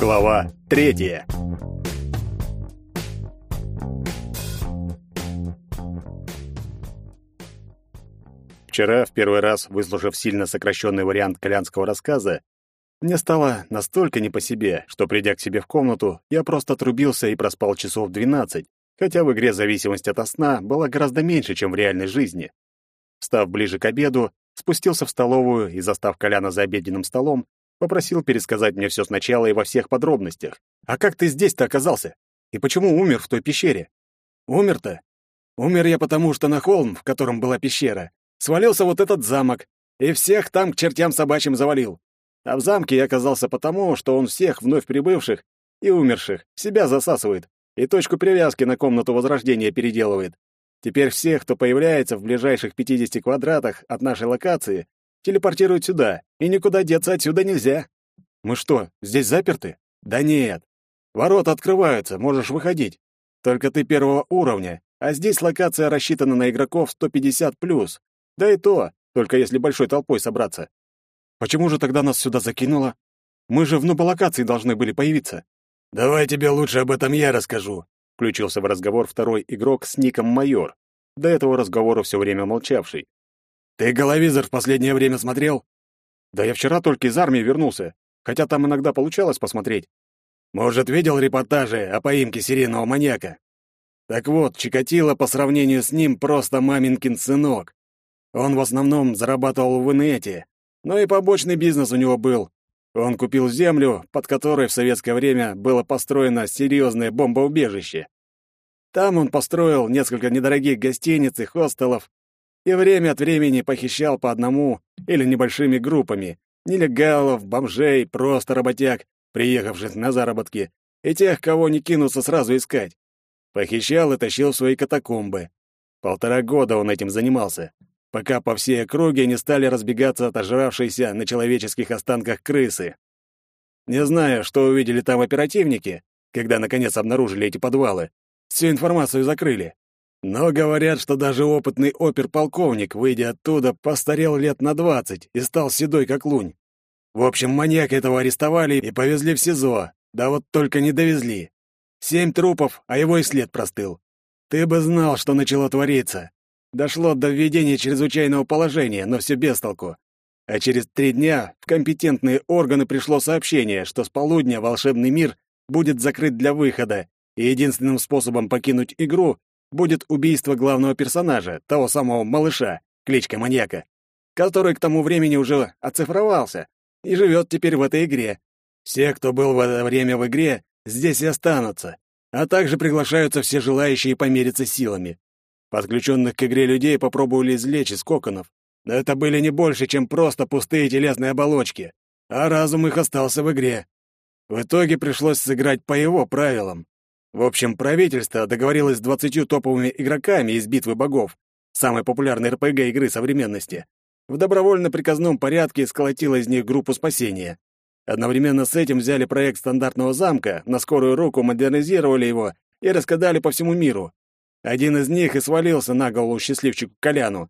Глава третья. Вчера, в первый раз выслушав сильно сокращенный вариант колянского рассказа, мне стало настолько не по себе, что, придя к себе в комнату, я просто отрубился и проспал часов двенадцать, хотя в игре зависимость от сна была гораздо меньше, чем в реальной жизни. Встав ближе к обеду, спустился в столовую и, застав Коляна за обеденным столом, попросил пересказать мне все сначала и во всех подробностях. «А как ты здесь-то оказался? И почему умер в той пещере?» «Умер-то? Умер я потому, что на холм, в котором была пещера, свалился вот этот замок, и всех там к чертям собачьим завалил. А в замке я оказался потому, что он всех вновь прибывших и умерших себя засасывает и точку привязки на комнату возрождения переделывает. Теперь всех, кто появляется в ближайших 50 квадратах от нашей локации, телепортируют сюда, и никуда деться отсюда нельзя. Мы что, здесь заперты? Да нет. Ворота открываются, можешь выходить. Только ты первого уровня, а здесь локация рассчитана на игроков 150+. Да и то, только если большой толпой собраться. Почему же тогда нас сюда закинуло? Мы же в нуболокации должны были появиться. Давай тебе лучше об этом я расскажу, включился в разговор второй игрок с ником Майор, до этого разговора все время молчавший. «Ты головизор в последнее время смотрел?» «Да я вчера только из армии вернулся, хотя там иногда получалось посмотреть». «Может, видел репортажи о поимке серийного маньяка?» Так вот, Чикатило по сравнению с ним просто маменькин сынок. Он в основном зарабатывал в инете, но и побочный бизнес у него был. Он купил землю, под которой в советское время было построено серьезное бомбоубежище. Там он построил несколько недорогих гостиниц и хостелов и время от времени похищал по одному или небольшими группами нелегалов, бомжей, просто работяг, приехавших на заработки, и тех, кого не кинутся сразу искать. Похищал и тащил свои катакомбы. Полтора года он этим занимался, пока по всей округе не стали разбегаться отожравшиеся на человеческих останках крысы. Не знаю, что увидели там оперативники, когда наконец обнаружили эти подвалы, Всю информацию закрыли. Но говорят, что даже опытный оперполковник, выйдя оттуда, постарел лет на двадцать и стал седой как лунь. В общем, маньяка этого арестовали и повезли в СИЗО. Да вот только не довезли. Семь трупов, а его и след простыл. Ты бы знал, что начало твориться. Дошло до введения чрезвычайного положения, но все без толку. А через три дня в компетентные органы пришло сообщение, что с полудня волшебный мир будет закрыт для выхода, и единственным способом покинуть игру будет убийство главного персонажа, того самого малыша, кличка маньяка, который к тому времени уже оцифровался и живет теперь в этой игре. Все, кто был в это время в игре, здесь и останутся, а также приглашаются все желающие помериться силами. Подключенных к игре людей попробовали извлечь из коконов, но это были не больше, чем просто пустые телесные оболочки, а разум их остался в игре. В итоге пришлось сыграть по его правилам. В общем, правительство договорилось с двадцатью топовыми игроками из «Битвы богов», самой популярной РПГ игры современности. В добровольно-приказном порядке сколотило из них группу спасения. Одновременно с этим взяли проект стандартного замка, на скорую руку модернизировали его и раскидали по всему миру. Один из них и свалился на голову счастливчику Коляну.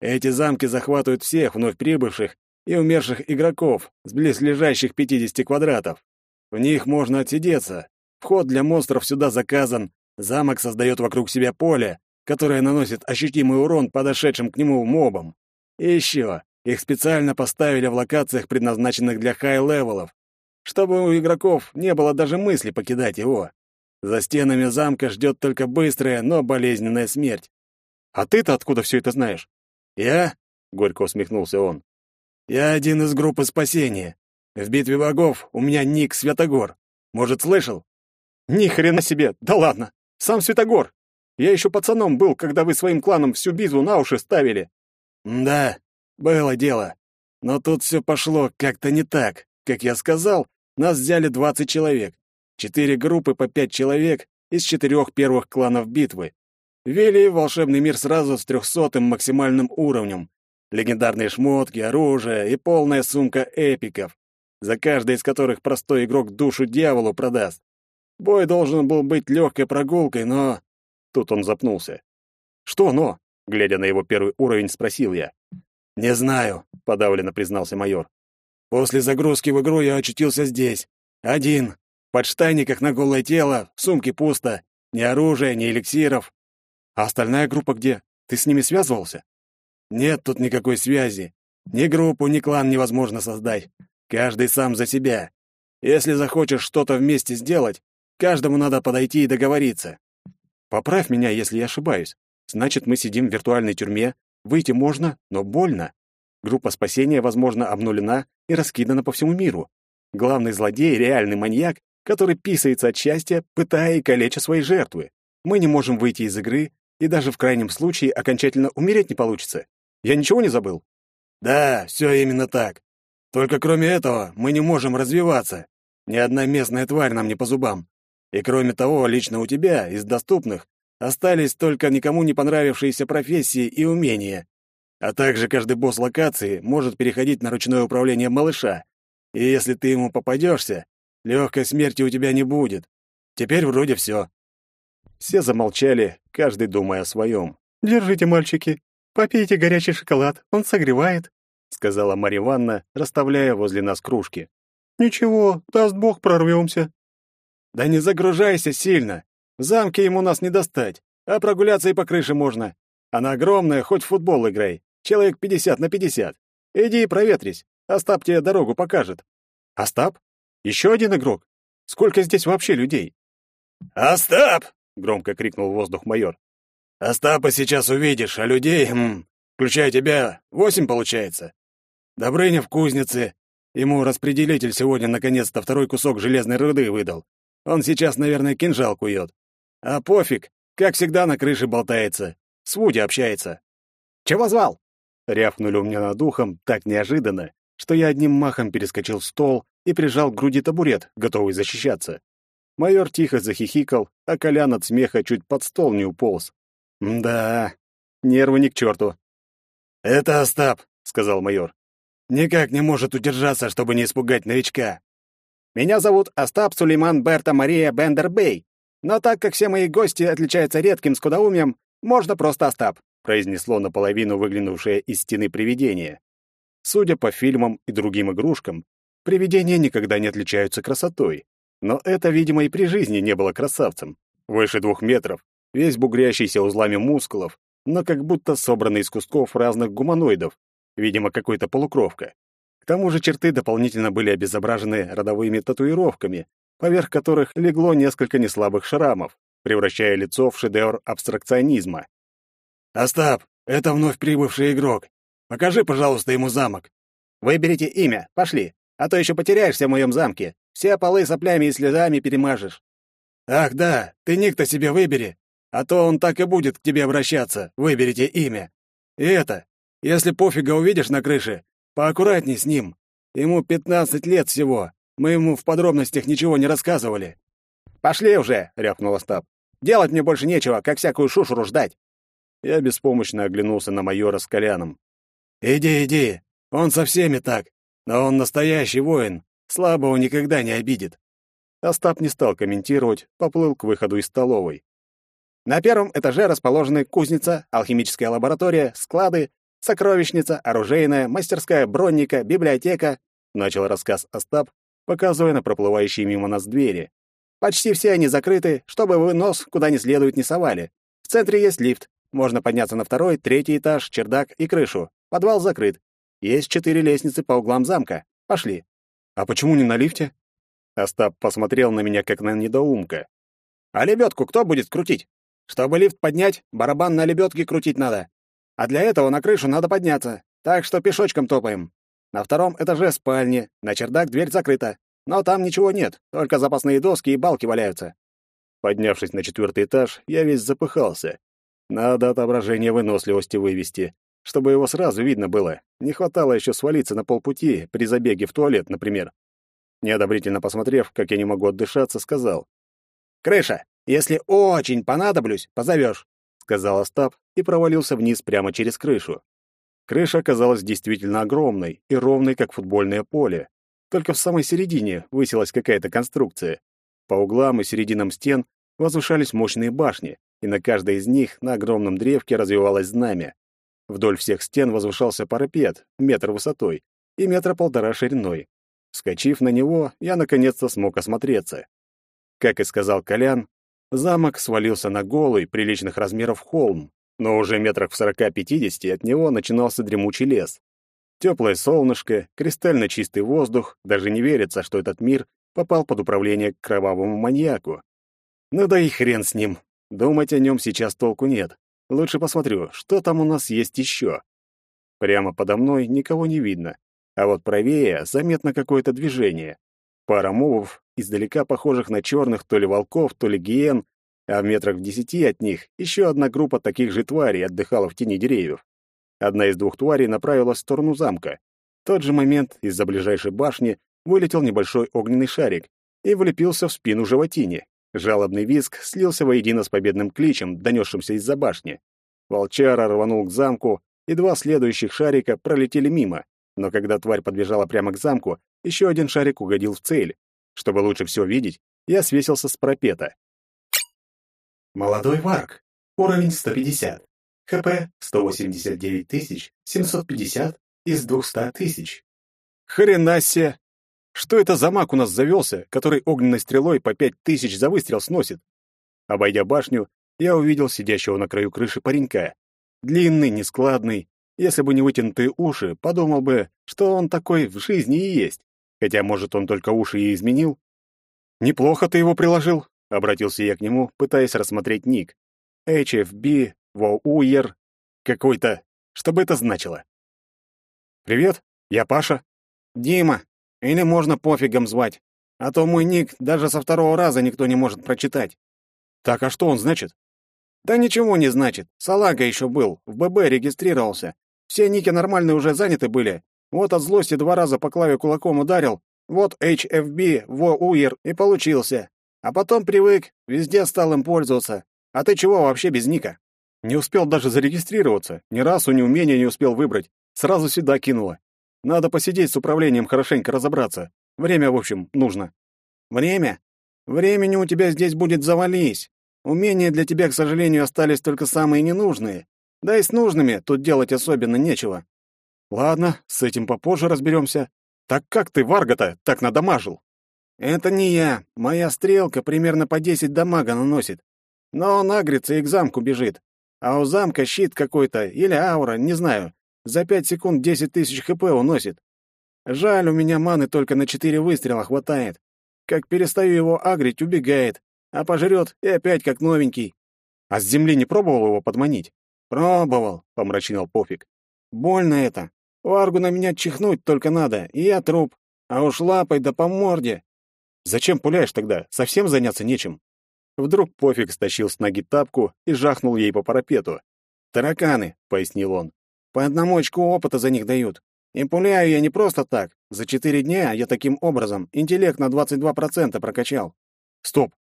Эти замки захватывают всех вновь прибывших и умерших игроков с близлежащих 50 квадратов. В них можно отсидеться, Вход для монстров сюда заказан. Замок создает вокруг себя поле, которое наносит ощутимый урон подошедшим к нему мобам. И еще, их специально поставили в локациях, предназначенных для high-level ов, чтобы у игроков не было даже мысли покидать его. За стенами замка ждет только быстрая, но болезненная смерть. «А ты-то откуда все это знаешь?» «Я?» — горько усмехнулся он. «Я один из группы спасения. В битве богов у меня ник Святогор. Может, слышал?» Ни хрена себе! Да ладно! Сам Святогор! Я еще пацаном был, когда вы своим кланом всю битву на уши ставили. Да, было дело. Но тут все пошло как-то не так. Как я сказал, нас взяли 20 человек. Четыре группы по пять человек из четырех первых кланов битвы. Ввели в волшебный мир сразу с трехсотым максимальным уровнем. Легендарные шмотки, оружие и полная сумка эпиков, за каждый из которых простой игрок душу дьяволу продаст. Бой должен был быть легкой прогулкой, но...» Тут он запнулся. «Что «но»?» — глядя на его первый уровень, спросил я. «Не знаю», — подавленно признался майор. «После загрузки в игру я очутился здесь. Один, В подштанниках на голое тело, в сумке пусто. Ни оружия, ни эликсиров. А остальная группа где? Ты с ними связывался? Нет тут никакой связи. Ни группу, ни клан невозможно создать. Каждый сам за себя. Если захочешь что-то вместе сделать, каждому надо подойти и договориться. Поправь меня, если я ошибаюсь. Значит, мы сидим в виртуальной тюрьме, выйти можно, но больно. Группа спасения, возможно, обнулена и раскидана по всему миру. Главный злодей — реальный маньяк, который писается от счастья, пытая и калеча свои жертвы. Мы не можем выйти из игры, и даже в крайнем случае окончательно умереть не получится. Я ничего не забыл? Да, все именно так. Только кроме этого мы не можем развиваться. Ни одна местная тварь нам не по зубам. И кроме того, лично у тебя, из доступных, остались только никому не понравившиеся профессии и умения. А также каждый босс локации может переходить на ручное управление малыша. И если ты ему попадешься, легкой смерти у тебя не будет. Теперь вроде все. Все замолчали, каждый думая о своем. «Держите, мальчики, попейте горячий шоколад, он согревает», сказала Марья Ивановна, расставляя возле нас кружки. «Ничего, даст Бог, прорвемся». «Да не загружайся сильно. В замке ему нас не достать, а прогуляться и по крыше можно. Она огромная, хоть в футбол играй. Человек пятьдесят на пятьдесят. Иди и проветрись. Остап тебе дорогу покажет». «Остап? Еще один игрок? Сколько здесь вообще людей?» «Остап!» — громко крикнул в воздух майор. «Остапа сейчас увидишь, а людей, хм, включая тебя, восемь получается. Добрыня в кузнице. Ему распределитель сегодня наконец-то второй кусок железной руды выдал. Он сейчас, наверное, кинжал кует. А пофиг, как всегда на крыше болтается. С Вуди общается. «Чего звал?» Рявкнули у меня над духом так неожиданно, что я одним махом перескочил в стол и прижал к груди табурет, готовый защищаться. Майор тихо захихикал, а Колян от смеха чуть под стол не уполз. «Да, нервы ни к черту». «Это Остап», — сказал майор. «Никак не может удержаться, чтобы не испугать новичка». «Меня зовут Остап Сулейман Берта Мария Бендербей, но так как все мои гости отличаются редким скудоумием, можно просто Остап», произнесло наполовину выглянувшее из стены привидение. Судя по фильмам и другим игрушкам, привидения никогда не отличаются красотой. Но это, видимо, и при жизни не было красавцем. Выше двух метров, весь бугрящийся узлами мускулов, но как будто собранный из кусков разных гуманоидов, видимо, какой-то полукровка. К тому же черты дополнительно были обезображены родовыми татуировками, поверх которых легло несколько неслабых шрамов, превращая лицо в шедевр абстракционизма. «Остап, это вновь прибывший игрок. Покажи, пожалуйста, ему замок». «Выберите имя, пошли, а то еще потеряешься в моем замке. Все полы соплями и слезами перемажешь». «Ах да, ты ник-то себе выбери, а то он так и будет к тебе обращаться. Выберите имя. И это, если пофига увидишь на крыше, поаккуратней с ним. Ему пятнадцать лет всего, мы ему в подробностях ничего не рассказывали. Пошли уже, рявкнул Остап. Делать мне больше нечего, как всякую шушуру ждать. Я беспомощно оглянулся на майора с Коляном. Иди, иди. Он со всеми так. Но он настоящий воин. Слабого никогда не обидит. Остап не стал комментировать, поплыл к выходу из столовой. На первом этаже расположены кузница, алхимическая лаборатория, склады, сокровищница, оружейная, мастерская бронника, библиотека, начал рассказ Остап, показывая на проплывающие мимо нас двери. Почти все они закрыты, чтобы вы нос куда не следует не совали. В центре есть лифт. Можно подняться на второй, третий этаж, чердак и крышу. Подвал закрыт. Есть четыре лестницы по углам замка. Пошли. А почему не на лифте? Остап посмотрел на меня как на недоумка. А лебедку кто будет крутить? Чтобы лифт поднять, барабан на лебедке крутить надо. А для этого на крышу надо подняться. Так что пешочком топаем. На втором этаже спальни, на чердак дверь закрыта. Но там ничего нет, только запасные доски и балки валяются. Поднявшись на четвертый этаж, я весь запыхался. Надо отображение выносливости вывести, чтобы его сразу видно было. Не хватало еще свалиться на полпути при забеге в туалет, например. Неодобрительно посмотрев, как я не могу отдышаться, сказал. «Крыша, если очень понадоблюсь, позовешь», — сказал Остап и провалился вниз прямо через крышу. Крыша оказалась действительно огромной и ровной, как футбольное поле. Только в самой середине высилась какая-то конструкция. По углам и серединам стен возвышались мощные башни, и на каждой из них на огромном древке развивалось знамя. Вдоль всех стен возвышался парапет, метр высотой и метра полтора шириной. Вскочив на него, я наконец-то смог осмотреться. Как и сказал Колян, замок свалился на голый, приличных размеров холм, но уже метрах в сорока-пятидесяти от него начинался дремучий лес. Теплое солнышко, кристально чистый воздух, даже не верится, что этот мир попал под управление к кровавому маньяку. Ну да и хрен с ним. Думать о нем сейчас толку нет. Лучше посмотрю, что там у нас есть еще. Прямо подо мной никого не видно, а вот правее заметно какое-то движение. Пара мувов, издалека похожих на черных то ли волков, то ли гиен, а в метрах в десяти от них еще одна группа таких же тварей отдыхала в тени деревьев. Одна из двух тварей направилась в сторону замка. В тот же момент из-за ближайшей башни вылетел небольшой огненный шарик и влепился в спину животине. Жалобный визг слился воедино с победным кличем, донесшимся из-за башни. Волчара рванул к замку, и два следующих шарика пролетели мимо, но когда тварь подбежала прямо к замку, еще один шарик угодил в цель. Чтобы лучше все видеть, я свесился с пропета. Молодой варк. Уровень 150. ХП 189 750 из 200 тысяч. Хрена себе! Что это за маг у нас завелся, который огненной стрелой по пять тысяч за выстрел сносит? Обойдя башню, я увидел сидящего на краю крыши паренька. Длинный, нескладный. Если бы не вытянутые уши, подумал бы, что он такой в жизни и есть. Хотя, может, он только уши и изменил. «Неплохо ты его приложил», — обратился я к нему, пытаясь рассмотреть ник. HFB, Воуер, какой-то. Что бы это значило? «Привет, я Паша». «Дима, или можно пофигом звать, а то мой ник даже со второго раза никто не может прочитать. Так, а что он значит? Да ничего не значит. Салага еще был, в ББ регистрировался. Все ники нормальные уже заняты были. Вот от злости два раза по клаве кулаком ударил. Вот HFB, во уер и получился. А потом привык, везде стал им пользоваться. А ты чего вообще без ника? Не успел даже зарегистрироваться. Ни разу ни умения не успел выбрать. Сразу сюда кинуло. Надо посидеть с управлением, хорошенько разобраться. Время, в общем, нужно. Время? Времени у тебя здесь будет завались. Умения для тебя, к сожалению, остались только самые ненужные. Да и с нужными тут делать особенно нечего. Ладно, с этим попозже разберемся. Так как ты Варгата так надамажил? Это не я. Моя стрелка примерно по 10 дамага наносит. Но он агрится и к замку бежит. А у замка щит какой-то или аура, не знаю. За пять секунд десять тысяч хп уносит. Жаль, у меня маны только на четыре выстрела хватает. Как перестаю его агрить, убегает, а пожрет и опять как новенький. А с земли не пробовал его подманить? Пробовал, помрачнел Пофиг. Больно это. Варгу на меня чихнуть только надо, и я труп. А уж лапой да по морде. Зачем пуляешь тогда? Совсем заняться нечем. Вдруг Пофиг стащил с ноги тапку и жахнул ей по парапету. «Тараканы», — пояснил он. По одному очку опыта за них дают. И пуляю я не просто так. За четыре дня я таким образом интеллект на 22% прокачал. Стоп.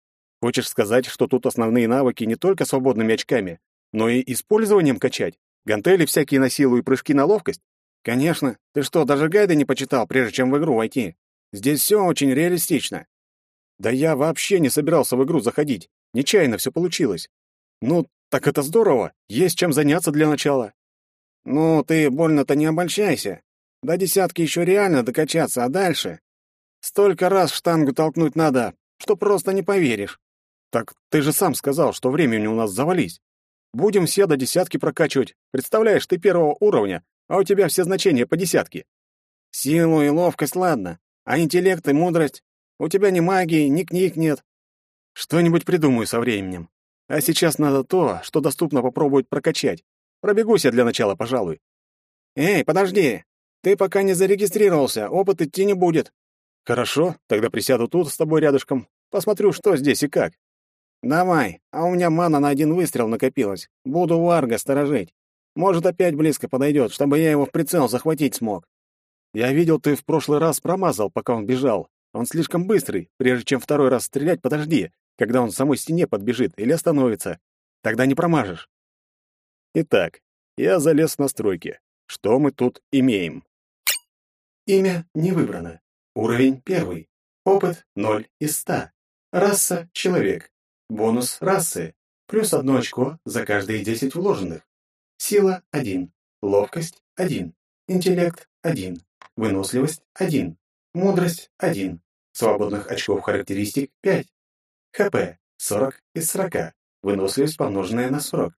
Хочешь сказать, что тут основные навыки не только свободными очками, но и использованием качать? Гантели всякие на силу и прыжки на ловкость? Конечно. Ты что, даже гайды не почитал, прежде чем в игру войти? Здесь все очень реалистично. Да я вообще не собирался в игру заходить. Нечаянно все получилось. Ну, так это здорово. Есть чем заняться для начала. «Ну, ты больно-то не обольщайся. До десятки еще реально докачаться, а дальше? Столько раз штангу толкнуть надо, что просто не поверишь». «Так ты же сам сказал, что времени у нас завались. Будем все до десятки прокачивать. Представляешь, ты первого уровня, а у тебя все значения по десятке». «Силу и ловкость, ладно. А интеллект и мудрость? У тебя ни магии, ни книг нет». «Что-нибудь придумаю со временем. А сейчас надо то, что доступно попробовать прокачать. Пробегусь я для начала, пожалуй. Эй, подожди. Ты пока не зарегистрировался, опыт идти не будет. Хорошо, тогда присяду тут с тобой рядышком. Посмотрю, что здесь и как. Давай, а у меня мана на один выстрел накопилась. Буду Варга сторожить. Может, опять близко подойдет, чтобы я его в прицел захватить смог. Я видел, ты в прошлый раз промазал, пока он бежал. Он слишком быстрый. Прежде чем второй раз стрелять, подожди, когда он самой стене подбежит или остановится. Тогда не промажешь. Итак, я залез в настройки. Что мы тут имеем? Имя не выбрано. Уровень первый. Опыт 0 из 100. Раса — человек. Бонус расы. Плюс одно очко за каждые 10 вложенных. Сила — 1. Ловкость — 1. Интеллект — 1. Выносливость — 1. Мудрость — 1. Свободных очков характеристик — 5. ХП 40 из 40. Выносливость, помноженная на 40.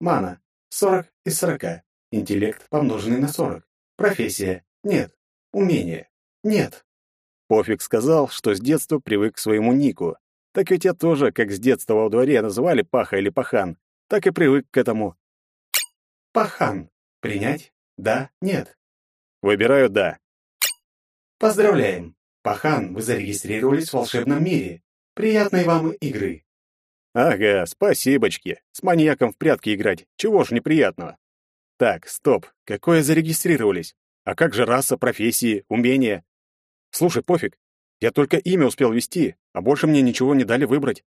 Мана 40 из 40. Интеллект, помноженный на 40. Профессия нет. Умение нет. Пофиг сказал, что с детства привык к своему нику. Так ведь я тоже, как с детства во дворе называли Паха или Пахан, так и привык к этому. Пахан. Принять? Да, нет. Выбираю «да». Поздравляем. Пахан, вы зарегистрировались в волшебном мире. Приятной вам игры. Ага, спасибочки. С маньяком в прятки играть. Чего ж неприятного? Так, стоп. Какое зарегистрировались? А как же раса, профессии, умения? Слушай, пофиг. Я только имя успел ввести, а больше мне ничего не дали выбрать.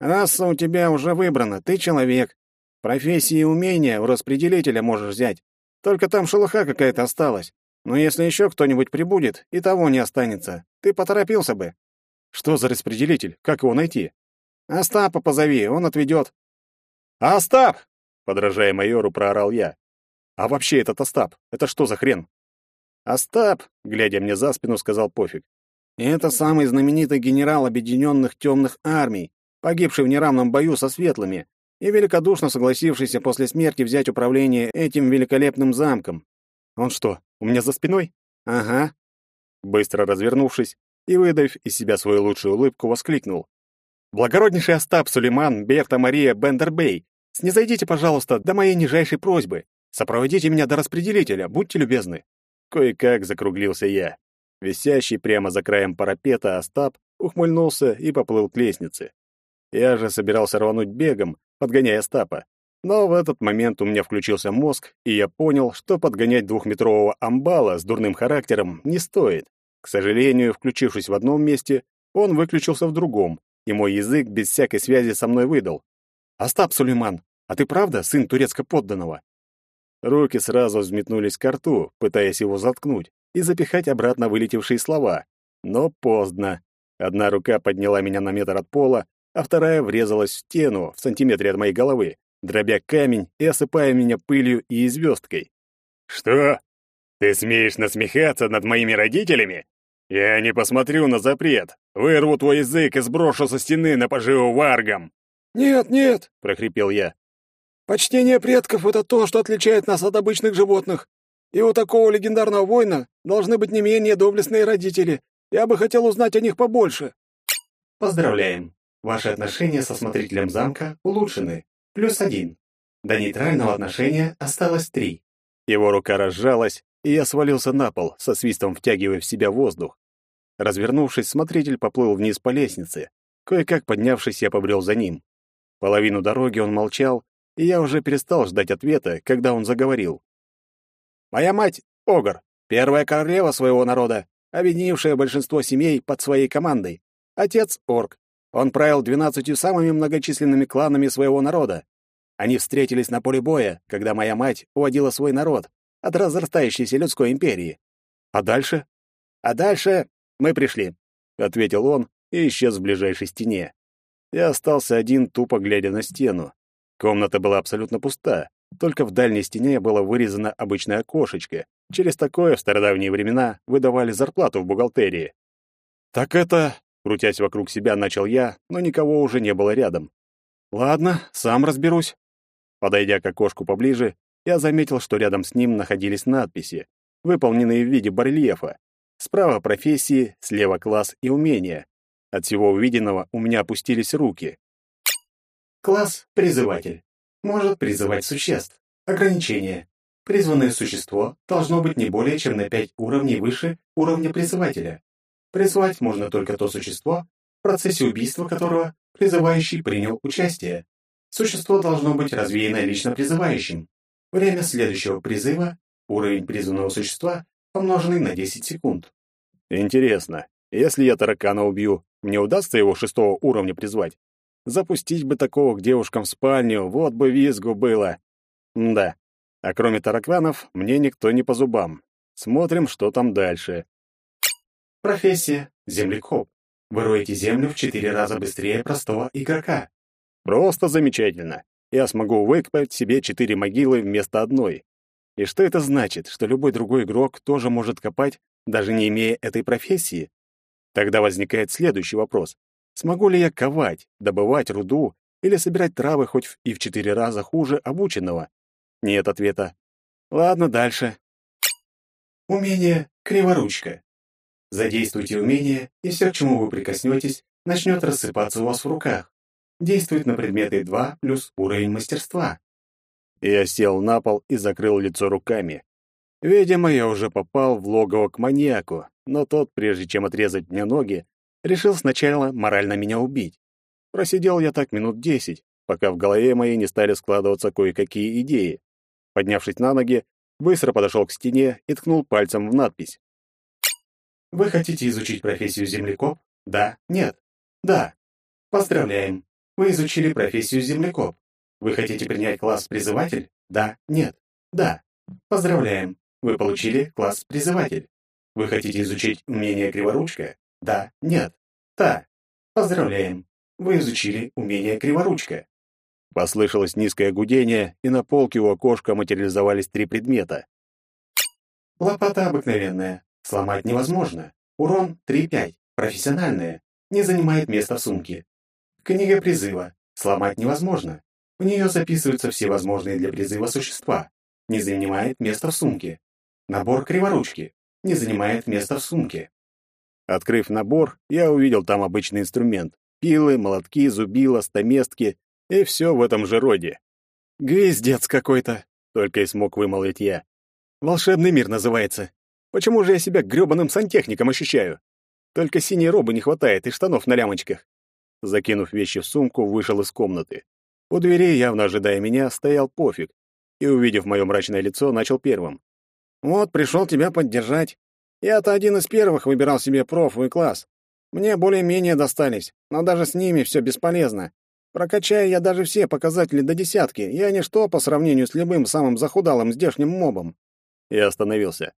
Раса у тебя уже выбрана, ты человек. Профессии и умения у распределителя можешь взять. Только там шелуха какая-то осталась. Но если еще кто-нибудь прибудет, и того не останется. Ты поторопился бы. Что за распределитель? Как его найти? Остапа позови, он отведет. Остап! Подражая майору, проорал я. А вообще этот Остап, это что за хрен? Остап, глядя мне за спину, сказал Пофиг. Это самый знаменитый генерал Объединенных Темных Армий, погибший в неравном бою со светлыми и великодушно согласившийся после смерти взять управление этим великолепным замком. Он что, у меня за спиной? Ага. Быстро развернувшись и выдав из себя свою лучшую улыбку, воскликнул: "Благороднейший Остап Сулейман Берта Мария Бендербей, снизойдите, пожалуйста, до моей нижайшей просьбы. Сопроводите меня до распределителя, будьте любезны". Кое-как закруглился я. Висящий прямо за краем парапета Остап ухмыльнулся и поплыл к лестнице. Я же собирался рвануть бегом, подгоняя Остапа. Но в этот момент у меня включился мозг, и я понял, что подгонять двухметрового амбала с дурным характером не стоит. К сожалению, включившись в одном месте, он выключился в другом, и мой язык без всякой связи со мной выдал. «Остап, Сулейман, а ты правда сын турецко-подданного?» Руки сразу взметнулись к рту, пытаясь его заткнуть и запихать обратно вылетевшие слова. Но поздно. Одна рука подняла меня на метр от пола, а вторая врезалась в стену в сантиметре от моей головы, дробя камень и осыпая меня пылью и звездкой. «Что? Ты смеешь насмехаться над моими родителями? Я не посмотрю на запрет. Вырву твой язык и сброшу со стены на поживу варгам!» «Нет, нет!» — прохрипел я. «Почтение предков — это то, что отличает нас от обычных животных. И у такого легендарного воина должны быть не менее доблестные родители. Я бы хотел узнать о них побольше». Поздравляем! Ваши отношения со смотрителем замка улучшены. Плюс один. До нейтрального отношения осталось три. Его рука разжалась, и я свалился на пол, со свистом втягивая в себя воздух. Развернувшись, смотритель поплыл вниз по лестнице. Кое-как поднявшись, я побрел за ним. Половину дороги он молчал, и я уже перестал ждать ответа, когда он заговорил. «Моя мать — Огр, первая королева своего народа, объединившая большинство семей под своей командой. Отец — Орк, он правил двенадцатью самыми многочисленными кланами своего народа. Они встретились на поле боя, когда моя мать уводила свой народ от разрастающейся людской империи. А дальше? А дальше мы пришли, ответил он и исчез в ближайшей стене. Я остался один, тупо глядя на стену. Комната была абсолютно пуста, только в дальней стене было вырезано обычное окошечко. Через такое в стародавние времена выдавали зарплату в бухгалтерии. Так это Крутясь вокруг себя, начал я, но никого уже не было рядом. Ладно, сам разберусь. Подойдя к окошку поближе, я заметил, что рядом с ним находились надписи, выполненные в виде барельефа. Справа профессии, слева класс и умения. От всего увиденного у меня опустились руки. Класс «Призыватель». Может призывать существ. Ограничение. Призванное существо должно быть не более чем на 5 уровней выше уровня призывателя. Призвать можно только то существо, в процессе убийства которого призывающий принял участие. Существо должно быть развеяно лично призывающим. Время следующего призыва – уровень призванного существа, помноженный на 10 секунд. Интересно, если я таракана убью, мне удастся его шестого уровня призвать? Запустить бы такого к девушкам в спальню, вот бы визгу было. М да. А кроме тараканов, мне никто не по зубам. Смотрим, что там дальше. Профессия – землекоп. Вы роете землю в четыре раза быстрее простого игрока. Просто замечательно. Я смогу выкопать себе четыре могилы вместо одной. И что это значит, что любой другой игрок тоже может копать, даже не имея этой профессии? Тогда возникает следующий вопрос. Смогу ли я ковать, добывать руду или собирать травы хоть и в четыре раза хуже обученного? Нет ответа. Ладно, дальше. Умение «Криворучка». Задействуйте умение, и все, к чему вы прикоснетесь, начнет рассыпаться у вас в руках. Действует на предметы 2 плюс уровень мастерства. Я сел на пол и закрыл лицо руками. Видимо, я уже попал в логово к маньяку, но тот, прежде чем отрезать мне ноги, решил сначала морально меня убить. Просидел я так минут десять, пока в голове моей не стали складываться кое-какие идеи. Поднявшись на ноги, быстро подошел к стене и ткнул пальцем в надпись. Вы хотите изучить профессию землекоп? Да, нет. Да. Поздравляем. Вы изучили профессию землекоп. Вы хотите принять класс призыватель? Да, нет. Да. Поздравляем. Вы получили класс призыватель. Вы хотите изучить умение криворучка? Да, нет. Да. Поздравляем. Вы изучили умение криворучка. Послышалось низкое гудение, и на полке у окошка материализовались три предмета. Лопата обыкновенная. Сломать невозможно. Урон 3-5. Профессиональная. Не занимает места в сумке. Книга призыва. Сломать невозможно. В нее записываются все возможные для призыва существа. Не занимает места в сумке. Набор криворучки. Не занимает места в сумке. Открыв набор, я увидел там обычный инструмент. Пилы, молотки, зубила, стаместки и все в этом же роде. «Гвиздец какой-то», — только и смог вымолвить я. «Волшебный мир называется. Почему же я себя грёбаным сантехником ощущаю? Только синей робы не хватает и штанов на лямочках». Закинув вещи в сумку, вышел из комнаты. У дверей, явно ожидая меня, стоял пофиг, и, увидев мое мрачное лицо, начал первым. «Вот, пришел тебя поддержать. Я-то один из первых выбирал себе профу класс. Мне более-менее достались, но даже с ними все бесполезно. Прокачаю я даже все показатели до десятки, я ничто по сравнению с любым самым захудалым здешним мобом». Я остановился.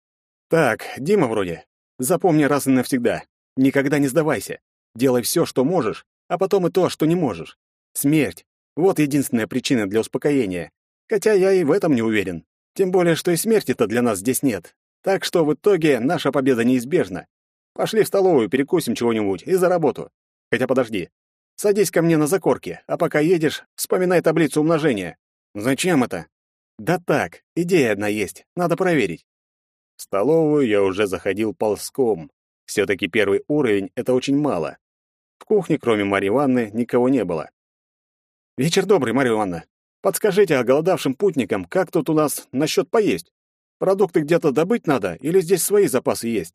«Так, Дима вроде. Запомни раз и навсегда. Никогда не сдавайся. Делай все, что можешь, а потом и то, что не можешь. Смерть. Вот единственная причина для успокоения. Хотя я и в этом не уверен. Тем более, что и смерти-то для нас здесь нет. Так что в итоге наша победа неизбежна. Пошли в столовую, перекусим чего-нибудь и за работу. Хотя подожди. Садись ко мне на закорке, а пока едешь, вспоминай таблицу умножения. Зачем это? Да так, идея одна есть, надо проверить. В столовую я уже заходил ползком. Все-таки первый уровень — это очень мало. В кухне, кроме Марьи Ивановны, никого не было. «Вечер добрый, Марья Ивановна. Подскажите оголодавшим путникам, как тут у нас насчет поесть? Продукты где-то добыть надо или здесь свои запасы есть?»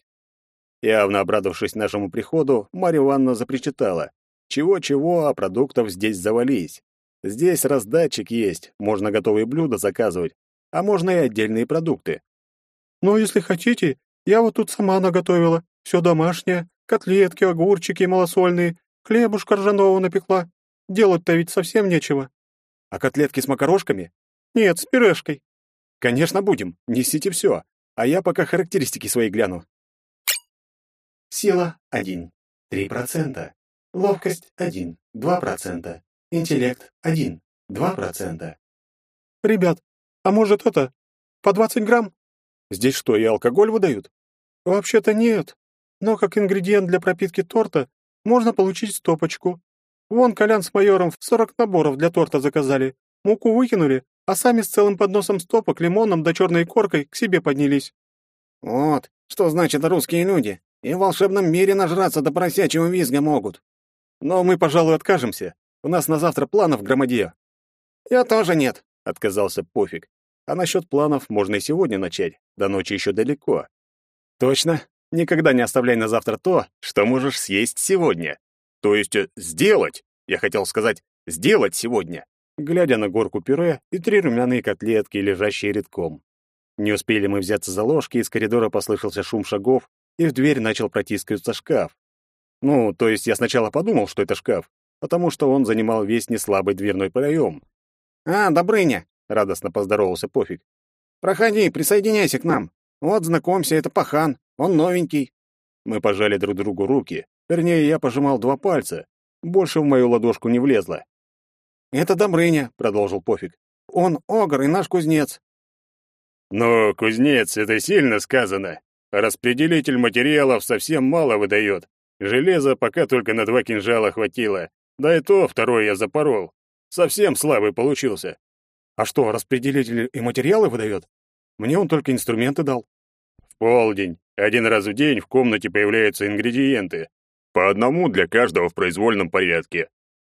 Явно обрадовавшись нашему приходу, Марья Ивановна запричитала. Чего-чего, а продуктов здесь завались. Здесь раздатчик есть, можно готовые блюда заказывать, а можно и отдельные продукты. «Ну, если хотите, я вот тут сама наготовила. Все домашнее, котлетки, огурчики малосольные, хлебушка ржаного напекла. Делать-то ведь совсем нечего. А котлетки с макарошками? Нет, с пюрешкой. Конечно, будем. Несите все. А я пока характеристики свои гляну. Сила — 1, 3%. Ловкость — 1, 2%. Интеллект — 1, 2%. Ребят, а может это, по 20 грамм? Здесь что, и алкоголь выдают? Вообще-то нет. Но как ингредиент для пропитки торта можно получить стопочку. Вон Колян с майором в сорок наборов для торта заказали. Муку выкинули, а сами с целым подносом стопок, лимоном да черной коркой к себе поднялись. Вот, что значит русские люди. И в волшебном мире нажраться до поросячьего визга могут. Но мы, пожалуй, откажемся. У нас на завтра планов громадье. Я тоже нет, — отказался Пофиг. А насчет планов можно и сегодня начать. До ночи еще далеко. Точно. Никогда не оставляй на завтра то, что можешь съесть сегодня. То есть э, сделать, я хотел сказать, сделать сегодня, глядя на горку пюре и три румяные котлетки, лежащие редком. Не успели мы взяться за ложки, из коридора послышался шум шагов, и в дверь начал протискиваться шкаф. Ну, то есть я сначала подумал, что это шкаф, потому что он занимал весь неслабый дверной проем. «А, Добрыня!» — радостно поздоровался Пофиг. «Проходи, присоединяйся к нам. Вот, знакомься, это Пахан, он новенький». Мы пожали друг другу руки, Вернее, я пожимал два пальца. Больше в мою ладошку не влезло. «Это Добрыня», — продолжил Пофиг. «Он огр и наш кузнец». «Но кузнец — это сильно сказано. Распределитель материалов совсем мало выдает. Железа пока только на два кинжала хватило. Да и то второй я запорол. Совсем слабый получился. А что, распределитель и материалы выдает? Мне он только инструменты дал. В полдень, один раз в день в комнате появляются ингредиенты. По одному для каждого в произвольном порядке.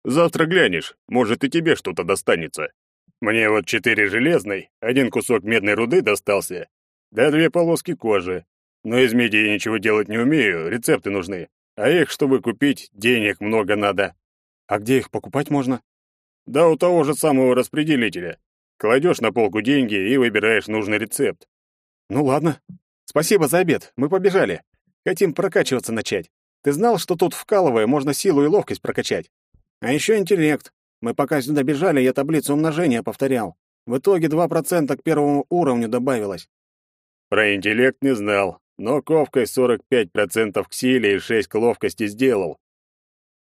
Завтра глянешь, может и тебе что-то достанется. Мне вот четыре железной, один кусок медной руды достался, да две полоски кожи. Но из меди я ничего делать не умею, рецепты нужны. А их, чтобы купить, денег много надо. А где их покупать можно? Да у того же самого распределителя. Кладешь на полку деньги и выбираешь нужный рецепт. Ну ладно. Спасибо за обед. Мы побежали. Хотим прокачиваться начать. Ты знал, что тут вкалывая можно силу и ловкость прокачать? А еще интеллект. Мы пока сюда бежали, я таблицу умножения повторял. В итоге 2% к первому уровню добавилось. Про интеллект не знал, но ковкой 45% к силе и 6 к ловкости сделал.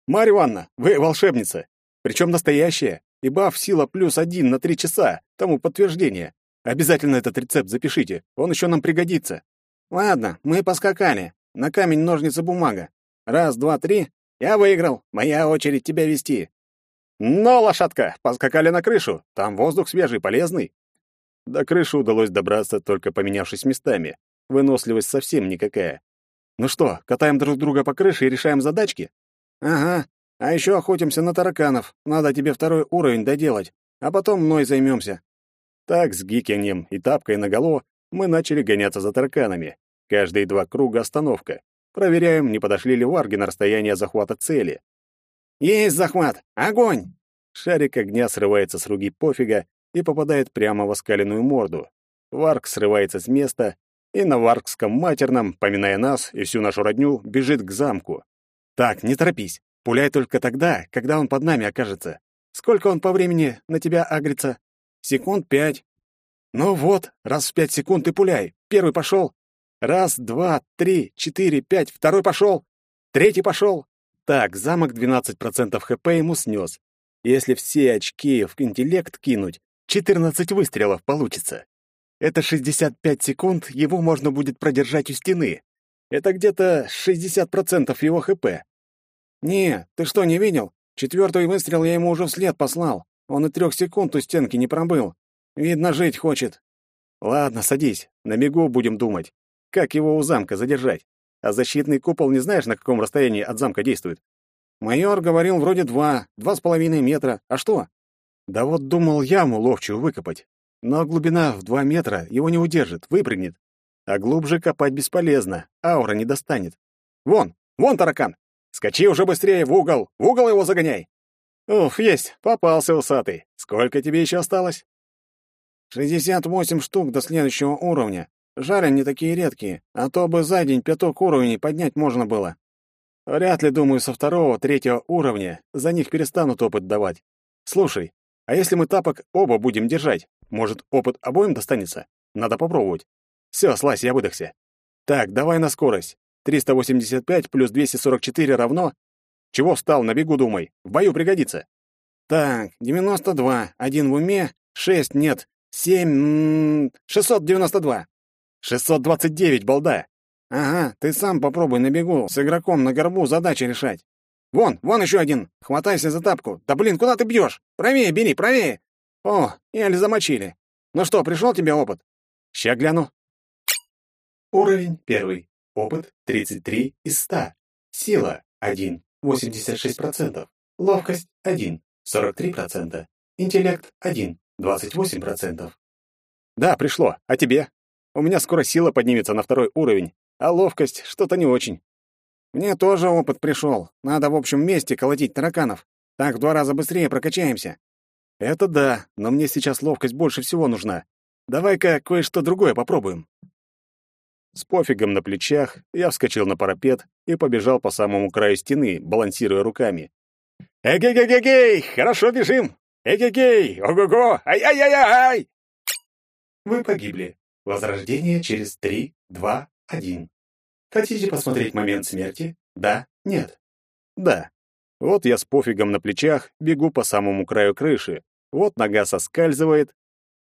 Марья Ивановна, вы волшебница. Причем настоящая, и баф сила плюс один на три часа, тому подтверждение. Обязательно этот рецепт запишите, он еще нам пригодится. Ладно, мы поскакали. На камень, ножницы, бумага. Раз, два, три. Я выиграл. Моя очередь тебя вести. Но, лошадка, поскакали на крышу. Там воздух свежий, полезный. До крыши удалось добраться, только поменявшись местами. Выносливость совсем никакая. Ну что, катаем друг друга по крыше и решаем задачки? Ага, а еще охотимся на тараканов. Надо тебе второй уровень доделать, а потом мной займемся. Так, с гиканьем и тапкой наголо мы начали гоняться за тараканами. Каждые два круга остановка. Проверяем, не подошли ли варги на расстояние захвата цели. «Есть захват! Огонь!» Шарик огня срывается с руки пофига и попадает прямо в оскаленную морду. Варг срывается с места и на варгском матерном, поминая нас и всю нашу родню, бежит к замку. «Так, не торопись. Пуляй только тогда, когда он под нами окажется. Сколько он по времени на тебя агрится? Секунд пять. Ну вот, раз в пять секунд и пуляй. Первый пошел. Раз, два, три, четыре, пять. Второй пошел. Третий пошел. Так, замок 12% хп ему снес. Если все очки в интеллект кинуть, 14 выстрелов получится. Это 65 секунд, его можно будет продержать у стены. Это где-то 60% его хп. «Не, ты что, не видел? Четвертый выстрел я ему уже вслед послал. Он и трех секунд у стенки не пробыл. Видно, жить хочет». «Ладно, садись. На бегу будем думать. Как его у замка задержать? А защитный купол не знаешь, на каком расстоянии от замка действует?» «Майор говорил, вроде два, два с половиной метра. А что?» «Да вот думал яму ловчую выкопать. Но глубина в два метра его не удержит, выпрыгнет. А глубже копать бесполезно, аура не достанет. Вон, вон таракан! Скачи уже быстрее в угол, в угол его загоняй. Уф, есть, попался усатый. Сколько тебе еще осталось? Шестьдесят восемь штук до следующего уровня. Жаль, они такие редкие, а то бы за день пяток уровней поднять можно было. Вряд ли, думаю, со второго, третьего уровня за них перестанут опыт давать. Слушай, а если мы тапок оба будем держать, может, опыт обоим достанется? Надо попробовать. Все, слазь, я выдохся. Так, давай на скорость. 385 плюс 244 равно... Чего встал, на бегу думай. В бою пригодится. Так, 92. Один в уме. 6 нет. 7... 692. 629, балда. Ага, ты сам попробуй на бегу с игроком на горбу задачи решать. Вон, вон еще один. Хватайся за тапку. Да блин, куда ты бьешь? Правее бери, правее. О, еле замочили. Ну что, пришел тебе опыт? Ща гляну. Уровень первый. Опыт 33 из 100. Сила 1, 86%. Ловкость 1, 43%. Интеллект 1, 28%. Да, пришло. А тебе? У меня скоро сила поднимется на второй уровень, а ловкость что-то не очень. Мне тоже опыт пришел. Надо в общем месте колотить тараканов. Так в два раза быстрее прокачаемся. Это да, но мне сейчас ловкость больше всего нужна. Давай-ка кое-что другое попробуем. С пофигом на плечах я вскочил на парапет и побежал по самому краю стены, балансируя руками. «Эгей-гей-гей! Хорошо бежим! Эгей-гей! Ого-го! Ай-ай-ай-ай!» Вы погибли. Возрождение через 3, 2, 1. Хотите посмотреть момент смерти? Да? Нет? Да. Вот я с пофигом на плечах бегу по самому краю крыши. Вот нога соскальзывает.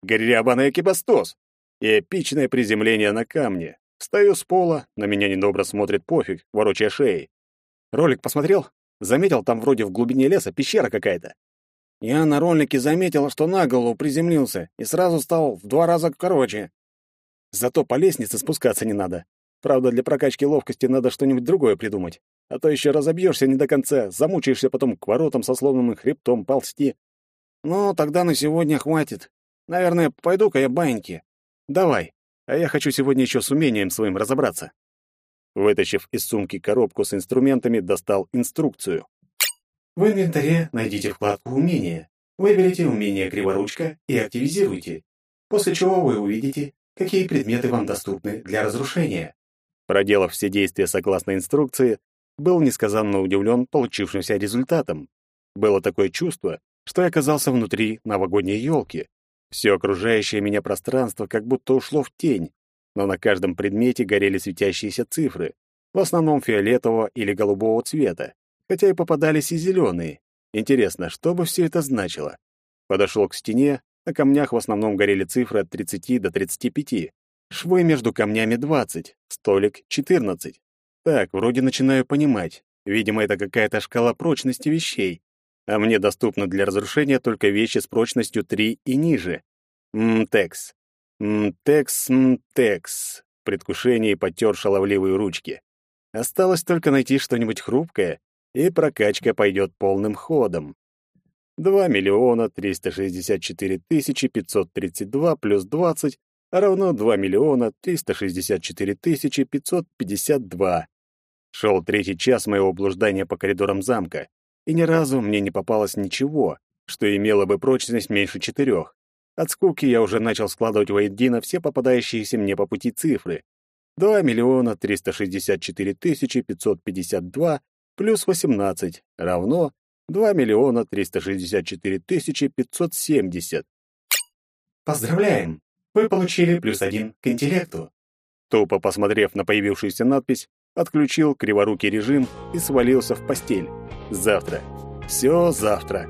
Грябаный экипостос! И эпичное приземление на камне. Встаю с пола, на меня недобро смотрит пофиг, ворочая шеей. Ролик посмотрел? Заметил, там вроде в глубине леса пещера какая-то. Я на ролике заметил, что на голову приземлился, и сразу стал в два раза короче. Зато по лестнице спускаться не надо. Правда, для прокачки ловкости надо что-нибудь другое придумать. А то еще разобьешься не до конца, замучаешься потом к воротам со сломанным хребтом ползти. Ну, тогда на сегодня хватит. Наверное, пойду-ка я баньки. Давай. А я хочу сегодня еще с умением своим разобраться. Вытащив из сумки коробку с инструментами, достал инструкцию. В инвентаре найдите вкладку «Умения». Выберите умение «Криворучка» и активизируйте, после чего вы увидите, какие предметы вам доступны для разрушения. Проделав все действия согласно инструкции, был несказанно удивлен получившимся результатом. Было такое чувство, что я оказался внутри новогодней елки. Все окружающее меня пространство как будто ушло в тень, но на каждом предмете горели светящиеся цифры, в основном фиолетового или голубого цвета, хотя и попадались и зеленые. Интересно, что бы все это значило? Подошел к стене, на камнях в основном горели цифры от 30 до 35. Швы между камнями 20, столик 14. Так, вроде начинаю понимать. Видимо, это какая-то шкала прочности вещей. А мне доступны для разрушения только вещи с прочностью 3 и ниже. Мтекс. Мтекс, мтекс. Предвкушение потер шаловливые ручки. Осталось только найти что-нибудь хрупкое, и прокачка пойдет полным ходом. 2 миллиона 364 тысячи 532 плюс 20 равно 2 миллиона 364 тысячи 552. Шел третий час моего блуждания по коридорам замка, и ни разу мне не попалось ничего, что имело бы прочность меньше четырех. От скуки я уже начал складывать воедино все попадающиеся мне по пути цифры. 2 миллиона 364 тысячи 552 плюс 18 равно 2 миллиона 364 тысячи 570. Поздравляем! Вы получили плюс один к интеллекту. Тупо посмотрев на появившуюся надпись, отключил криворукий режим и свалился в постель. Завтра. Все завтра.